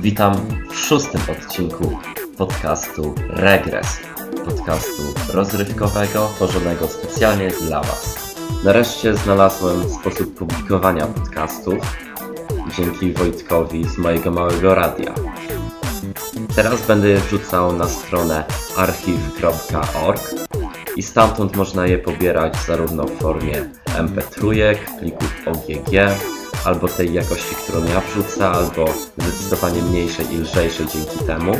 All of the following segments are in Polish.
Witam w szóstym odcinku podcastu Regres. Podcastu rozrywkowego, tworzonego specjalnie dla Was. Nareszcie znalazłem sposób publikowania podcastów dzięki Wojtkowi z mojego małego radia. Teraz będę je wrzucał na stronę archiw.org i stamtąd można je pobierać zarówno w formie mp3, plików OGG, albo tej jakości, którą ja wrzucę, albo zdecydowanie mniejszej i lżejszej dzięki temu.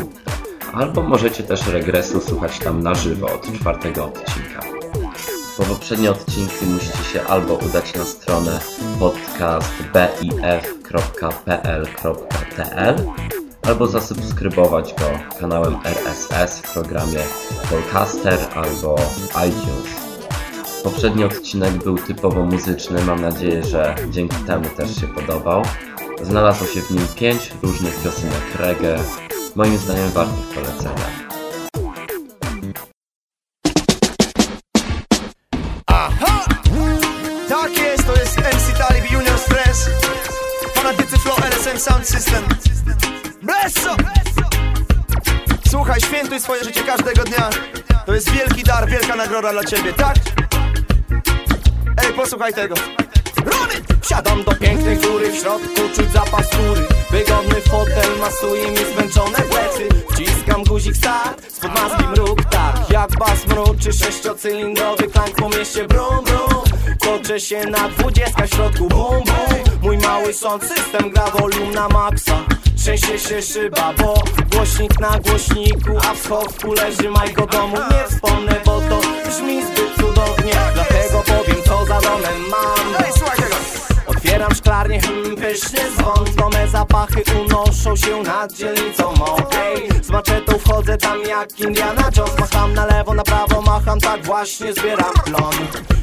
Albo możecie też regresu słuchać tam na żywo od czwartego odcinka. Po poprzednie odcinki musicie się albo udać na stronę podcastbif.pl.tl albo zasubskrybować go kanałem RSS w programie Podcaster albo iTunes. Poprzedni odcinek był typowo muzyczny, mam nadzieję, że dzięki temu też się podobał. Znalazło się w nim pięć różnych piosenek reggae, moim zdaniem wartych polecenia. Tak Sound System Blesso! Słuchaj, świętuj swoje życie każdego dnia To jest wielki dar, wielka nagroda dla ciebie, tak? Posłuchaj tego. Runy! Wsiadam do pięknej góry, w środku czuć zapach skóry Wygodny fotel masuje mi zmęczone plecy. Wciskam guzik start, spod maski mruk tak. Jak bas mruczy, sześciocylindrowy klank po mieście brum brum. Toczę się na dwudziestka w środku bum bum. Mój mały sound system gra volum na maksa. Trzęsie się szyba, bo głośnik na głośniku A w schowku leży Majko domu. Nie wspomnę, zapachy unoszą się nad dzielnicą mojej Z maczetą wchodzę tam jak Indiana Jones. Macham na lewo, na prawo, macham tak właśnie zbieram plon.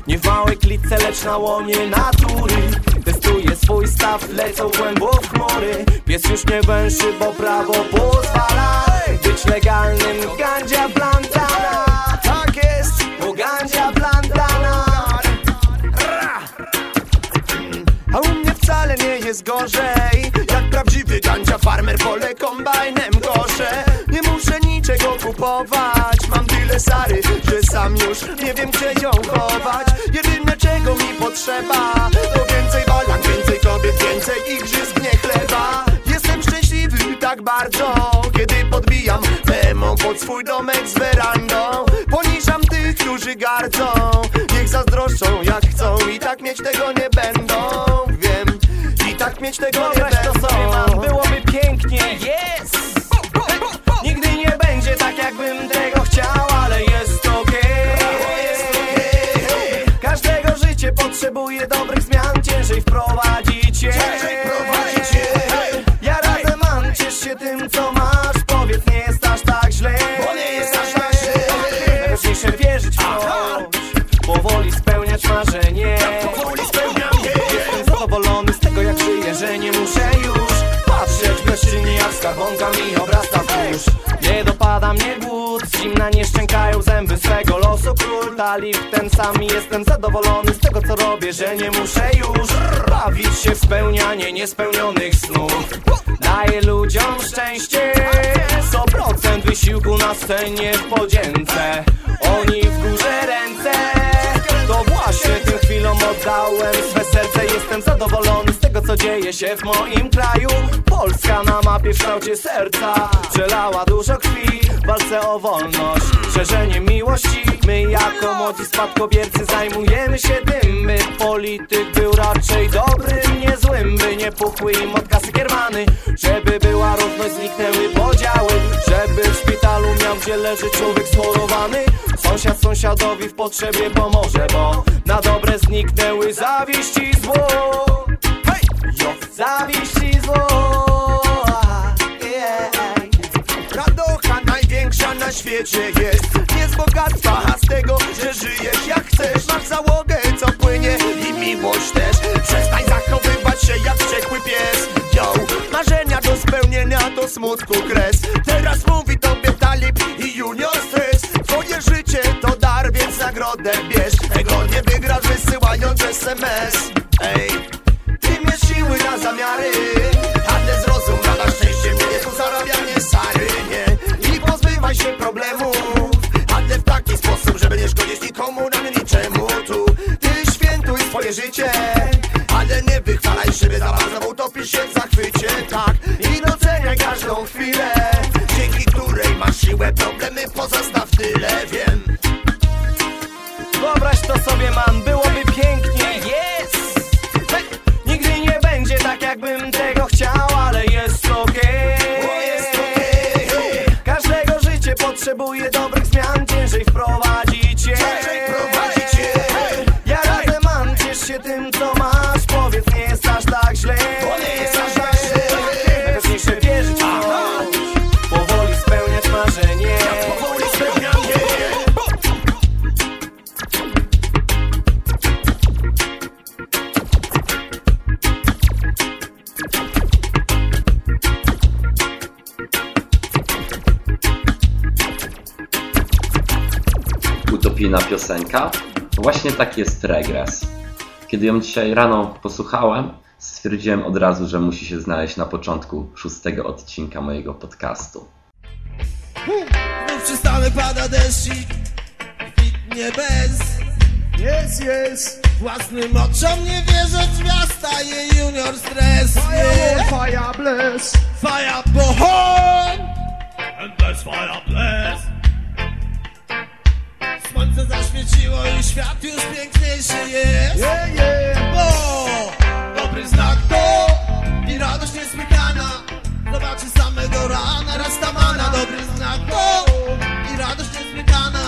Nie w małej klitce, lecz na łonie natury. Testuję swój staw, lecą głęboko w chmury. Pies już nie węszy, bo prawo pozwala Być legalnym. Gandzia plantana Tak jest, bo gandzia plantana a u mnie wcale nie jest gorzej farmer pole kombajnem koszę. Nie muszę niczego kupować. Mam tyle sary, że sam już nie wiem gdzie ją chować. Jedyne czego mi potrzeba To więcej balan, więcej kobiet, więcej igrzysk, nie chleba. Jestem szczęśliwy tak bardzo Kiedy podbijam memo pod swój domek z werandą. Poniżam tych, którzy gardzą. Niech zazdroszczą jak chcą I tak mieć tego nie będą. Wiem, tak mieć tego nie Wyobraź to będą sobie mam, byłoby pięknie, yes! Nigdy nie będzie tak jakbym tego chciał, ale jest okej. Każdego życie potrzebuje dobrych Talib ten sam jestem zadowolony z tego co robię, że nie muszę już Bawić się w spełnianie niespełnionych snów. Daję ludziom szczęście 100% wysiłku na scenie w podzięce. Oni w górze ręce To właśnie tym chwilom oddałem swe serce. Jestem zadowolony z tego co dzieje się w moim kraju. Polska na mapie w kształcie serca Przelała dużo krwi. W walce o wolność Szerzenie miłości. My jako młodzi spadkobiercy zajmujemy się tym By polityk był raczej dobrym, nie złym By nie puchły im od kasy kiermany. Żeby była równość, zniknęły podziały. Żeby w szpitalu miał gdzie leży człowiek schorowany. Sąsiad sąsiadowi w potrzebie pomoże Bo na dobre zniknęły zawiść i zło Hej! Jo, zawiść i zło yeah. Radocha największa na świecie jest Nie z bogactwa, a z tego, że żyjesz jak chcesz Masz załogę, co płynie i miłość też Przestań zachowywać się jak wściekły pies Yo, marzenia do spełnienia to smutku kres Potrzebuję dobrych zmian, ciężej wprowadzić. Utopijna piosenka. Właśnie tak jest regres. Kiedy ją dzisiaj rano posłuchałem, stwierdziłem od razu, że musi się znaleźć na początku szóstego odcinka mojego podcastu. Znów przystanek pada deszczik Kwitnie bez Jest, jest Własnym oczom nie wierzę Gwiazda jej junior stres Fire, fire, bless Fire bohon świat już piękniejszy jest Yeah, yeah. Bo dobry znak to I radość niesłychana Zobaczy samego rana Rastamana Dobry znak to I radość niesłychana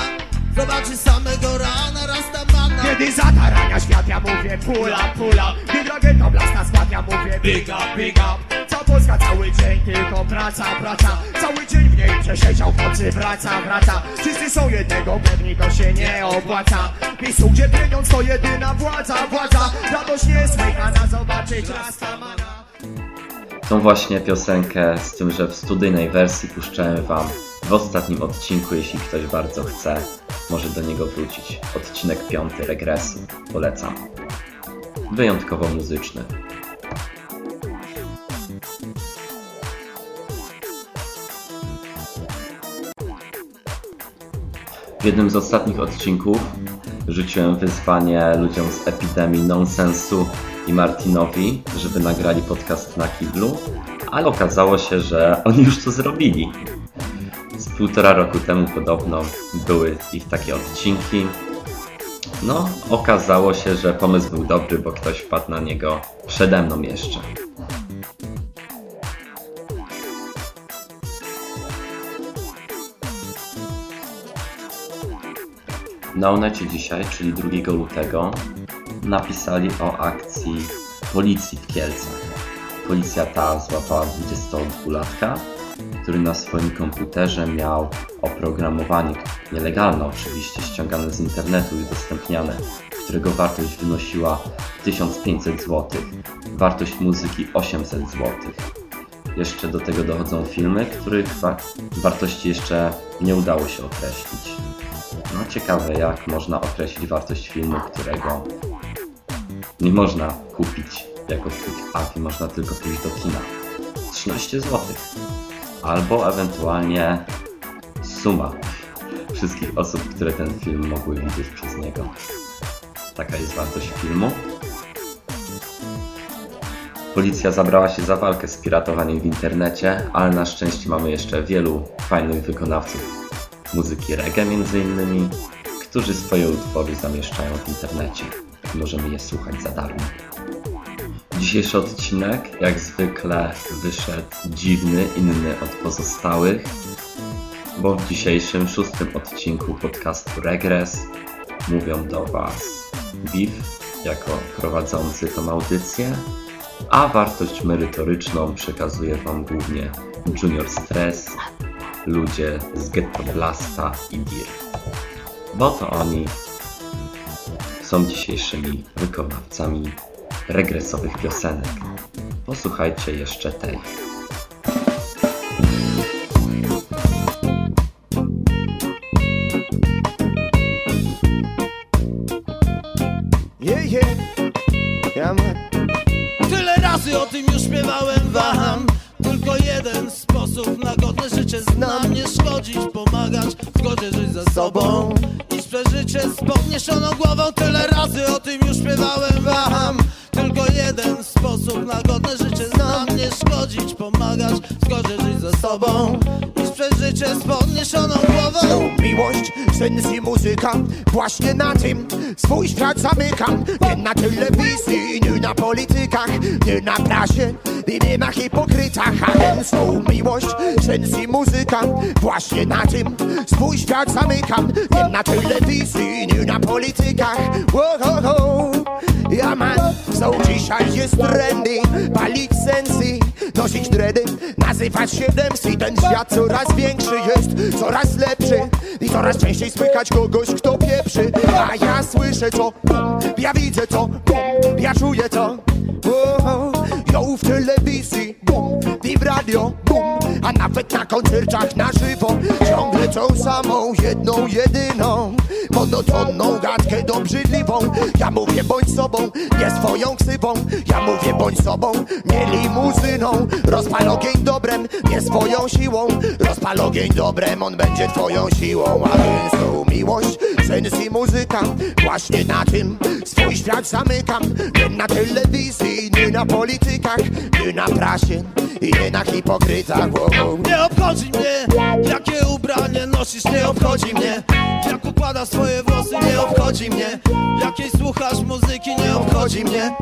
Zobaczy samego rana Rastamana Kiedy zatarania świat, ja mówię pull up Gdy rakieta blasta skład, ja mówię big up, big up Polska cały dzień tylko praca, praca Cały dzień w niej przesiedział w nocy, wraca, wraca Wszyscy są jednego pewni, to się nie opłaca Miejscu, gdzie pieniądz to jedyna władza, władza Radość niesłychana, zobaczyć Rastamana Tą właśnie piosenkę z tym, że w studyjnej wersji puszczałem Wam w ostatnim odcinku, jeśli ktoś bardzo chce, może do niego wrócić. Odcinek piąty regresu. Polecam. Wyjątkowo muzyczny. W jednym z ostatnich odcinków rzuciłem wyzwanie ludziom z epidemii nonsensu i Martinowi, żeby nagrali podcast na kiblu, ale okazało się, że oni już to zrobili. Z półtora roku temu podobno były ich takie odcinki. No, okazało się, że pomysł był dobry, bo ktoś wpadł na niego przede mną jeszcze. Na Onecie dzisiaj, czyli 2 lutego, napisali o akcji policji w Kielcach. Policja ta złapała 22-latka, który na swoim komputerze miał oprogramowanie, nielegalne oczywiście, ściągane z internetu i udostępniane, którego wartość wynosiła 1500 zł, wartość muzyki 800 zł. Jeszcze do tego dochodzą filmy, których wa- wartości jeszcze nie udało się określić. No ciekawe, jak można określić wartość filmu, którego nie można kupić jako quick app i można tylko pójść do kina. 13 zł. Albo ewentualnie suma wszystkich osób, które ten film mogły widzieć przez niego. Taka jest wartość filmu. Policja zabrała się za walkę z piratowaniem w internecie, ale na szczęście mamy jeszcze wielu fajnych wykonawców muzyki reggae między innymi, którzy swoje utwory zamieszczają w internecie. Możemy je słuchać za darmo. Dzisiejszy odcinek, jak zwykle, wyszedł dziwny, inny od pozostałych, bo w dzisiejszym szóstym odcinku podcastu Regres mówią do Was Biff jako prowadzący tą audycję, a wartość merytoryczną przekazuje Wam głównie Junior Stress, ludzie z Ghetto Blasta i Dir. Bo to oni są dzisiejszymi wykonawcami regresowych piosenek. Posłuchajcie jeszcze tej. Życie z podniesioną głową? Tyle razy o tym już śpiewałem, waham Tylko jeden sposób na godne życie znam Nie szkodzić, pomagać, w zgodzie żyć ze sobą Życie z podniesioną głową Miłość, sens i muzyka Właśnie na tym swój świat zamykam Nie na telewizji, nie na politykach Nie na prasie i nie na hipokrytach, a gęstą miłość, sens i muzyka. Właśnie na tym swój świat zamykam. Nie na telewizji, nie na politykach. Wohoho, ja man, są dzisiaj jest trendy, palić sensy, nosić dredy, nazywać się MC. Ten świat coraz większy jest, coraz lepszy i coraz częściej słychać kogoś, kto pieprzy. A ja słyszę to, ja widzę to, ja czuję. Woho, Ją w telewizji, radio, bum, a nawet na koncertach na żywo. Ciągle tą samą, jedną, jedyną. Monotonną gadkę dobrzydliwą. Ja mówię bądź sobą, nie swoją ksywą. Ja mówię bądź sobą, nie limuzyną. Rozpal ogień dobrem, nie swoją siłą. Rozpal ogień dobrem, on będzie twoją siłą. A więc tą miłość, sens i muzyka. Właśnie na tym swój świat zamykam. Nie na telewizji, nie na politykach Nie na prasie i nie na hipokrytach wow, wow. Nie obchodzi mnie, jakie ubranie nosisz, nie obchodzi mnie. Jak układasz swoje włosy, nie obchodzi mnie. Jakiej słuchasz muzyki, nie obchodzi mnie.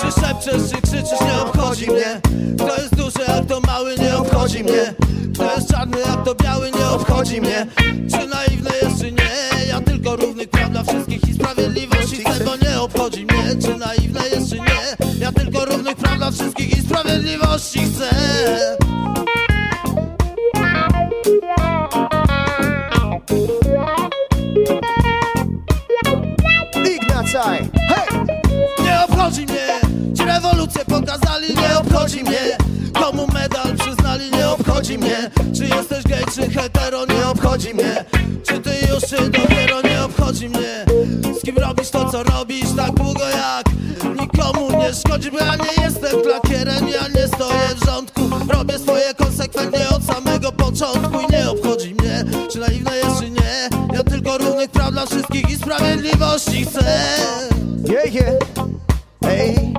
Czy szepczesz, czy krzyczysz, nie obchodzi mnie. Kto jest duży, jak to mały, nie obchodzi mnie. Kto jest czarny, jak to biały, nie obchodzi mnie. Czy naiwny jest, czy nie Ja tylko równych praw dla wszystkich i sprawiedliwości chcę, bo nie obchodzi mnie. Czy naiwne jest, czy nie dla wszystkich i sprawiedliwości chcę. Ignacaj, hej! Nie obchodzi mnie, ci rewolucję pokazali, nie obchodzi mnie. Komu medal przyznali, nie obchodzi mnie. Czy jesteś gej, czy hetero, nie obchodzi mnie nie szkodzi, bo ja nie jestem klakierem Ja nie stoję w rządku, robię swoje konsekwentnie od samego początku I nie obchodzi mnie, czy naiwne jest, czy nie. Ja tylko równych praw dla wszystkich i sprawiedliwości chcę. Yeah, yeah. Ej!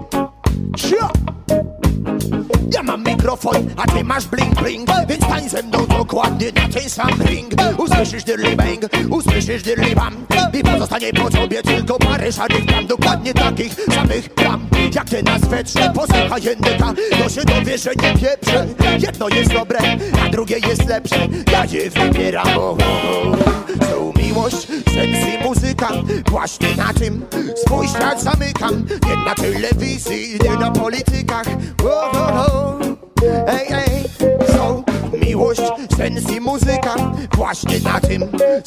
Ja mam mikrofon, a ty masz bling bling. Więc stań ze mną dokładnie na ten sam ring. Usłyszysz dirly bang, usłyszysz dirly bam. I pozostanie po tobie tylko parę szarych plam. Dokładnie takich samych plam Jak ty na swetrze, posłuchaj jędyka To się dowie, że nie pieprzę Jedno jest dobre, a drugie jest lepsze. Ja je wybieram, o, o, o. Są miłość, sens i muzyka. Właśnie na tym swój świat zamykam. Nie na telewizji, nie na politykach. O, o, o. Ej, ej, są miłość, sens i muzyka. Właśnie na tym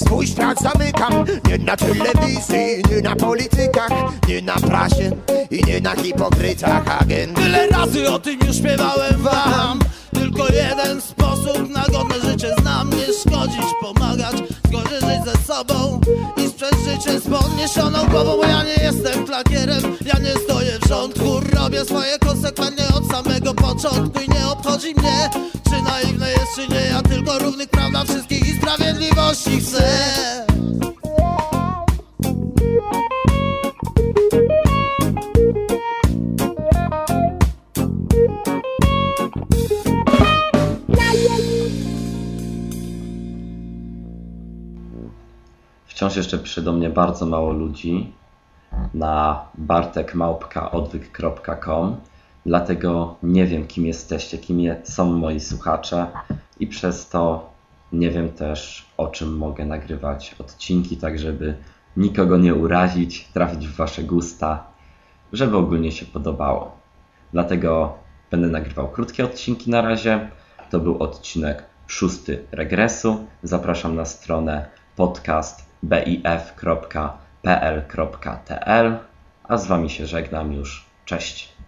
swój świat zamykam. Nie na telewizji, nie na politykach Nie na prasie i nie na hipokrytach agent. Tyle razy o tym już śpiewałem wam. Tylko jeden sposób na godne życie znam. Nie szkodzić, pomagać, zgodzić żyć ze sobą I sprzeć życie z podniesioną głową Bo ja nie jestem klakierem, ja nie stoję w rządku Robię swoje konsekwentnie od samego początku I nie obchodzi mnie, naiwne jest, czy nie Ja tylko równych praw dla wszystkich i sprawiedliwości chcę. Wciąż jeszcze pisze do mnie bardzo mało ludzi na bartekmałpka.odwyk.com Dlatego nie wiem, kim jesteście, kim są moi słuchacze i przez to nie wiem też, o czym mogę nagrywać odcinki, tak żeby nikogo nie urazić, trafić w wasze gusta, żeby ogólnie się podobało. Dlatego będę nagrywał krótkie odcinki na razie. To był odcinek szósty regresu. Zapraszam na stronę podcast bif.pl.tl, a z wami się żegnam już. Cześć.